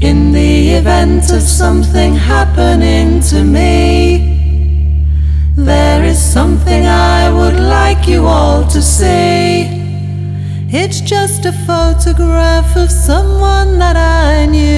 In the event of something happening to me, there is something I would like you all to see. It's just a photograph of someone that I knew.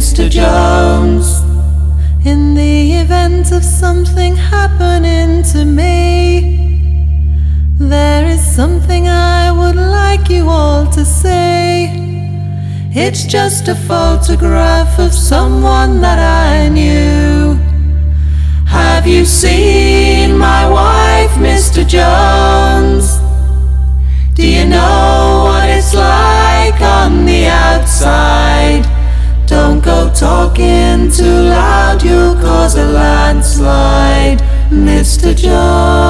Mr. Jones. In the event of something happening to me, there is something I would like you all to see. It's just a photograph of someone that I knew. Have you seen my wife, Mr. Jones? Talking too loud, you'll cause a landslide, Mr. Jones.